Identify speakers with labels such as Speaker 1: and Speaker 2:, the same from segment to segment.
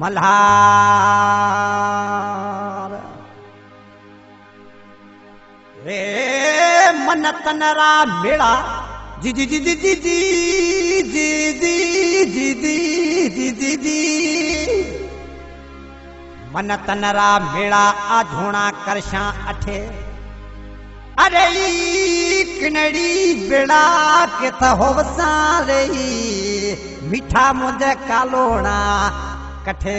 Speaker 1: मल्हार रे मन तनरा मेला जी जी जी जी जी जी जी जी जी जी जी जी जी मन तनरा मेला आधोणा करशा अठे अरे किनड़ी बेड़ा के त होवसा रे मीठा मुझे कालोणा कठे।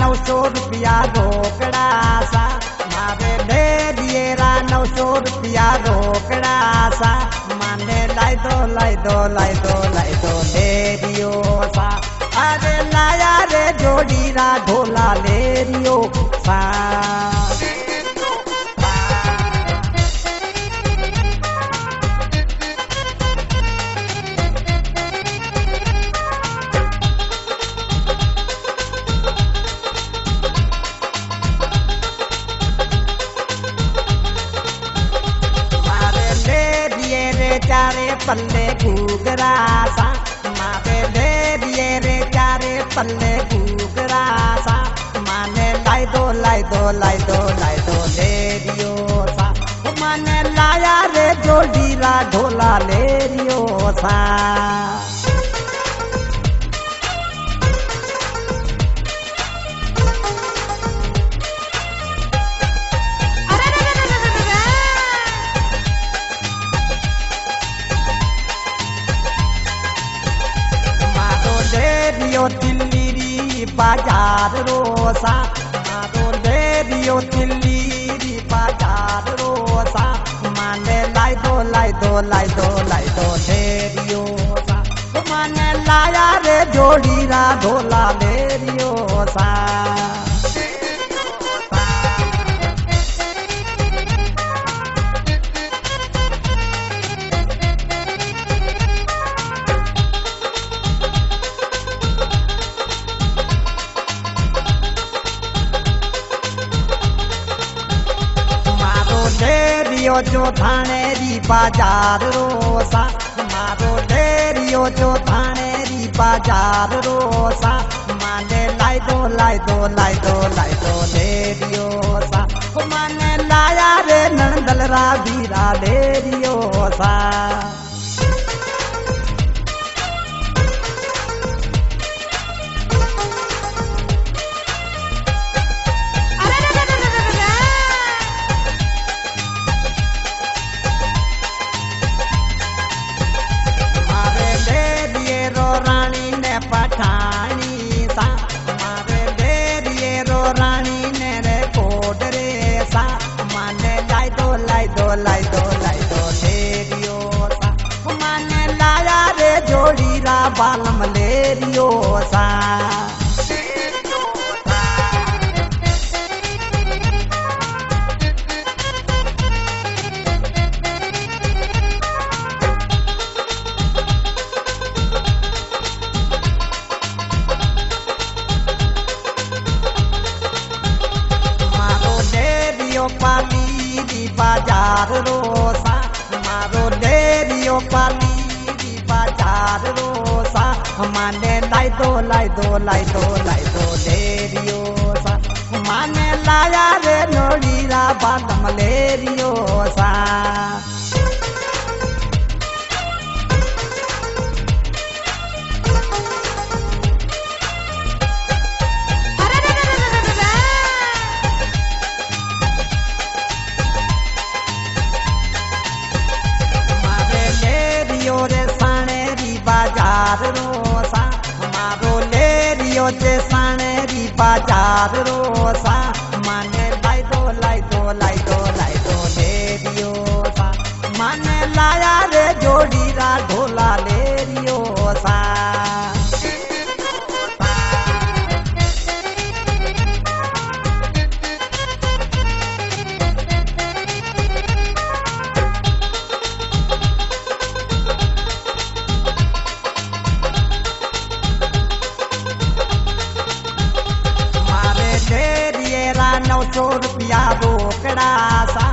Speaker 1: नौ सौ रुपया रोकड़ा सा। मारे दे दिए रा नौ सौ रुपया रोकड़ा सा माने लाई दो लाई दो लाई सा। अरे लाया पल्ले घूगरा सा माने ले दिए रे चारे पल्ले घूगरा सा माने लाई दो लाई दो लाई दो लाई दो ले दियो सा माने लाया रे जोड़ी रा ढोला ले दियो सा रो सा मारो ले रियो दिल्ली री बाज़ार रो सा माने लाई दो लाई दो लाई दो लाई दो ले रियो सा। माने लाया रे जोड़ी रा, ढोला सा। डेरियो जो थाने री बाज़ार रोसा। मारो ठेरियो जो थाने री बाज़ार रोसा। माने लाई दो लाई दो लाई दो लाई दो डेरियो सा माने लाया रे नंदलरा बीरा डेरियो सा time. देव पाली बाज़ार रोसा। माने लाई दो लाई दो लाई दो लाई दो ले रियोसा माने लाया रे नोड़ी रा बादम ले जे साणे री बाज़ार माने सौ रुपया रोकड़ा सा।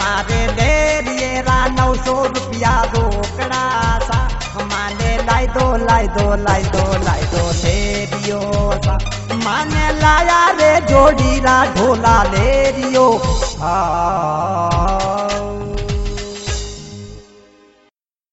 Speaker 1: मारे लेरिए रा नौ सौ रुपया रोकड़ा सा। माने लाई दो लाई दो लाई दो लाई दो लेरियो सा। माने लाया रे जोड़ी रा, ढोला लेरियो हाँ।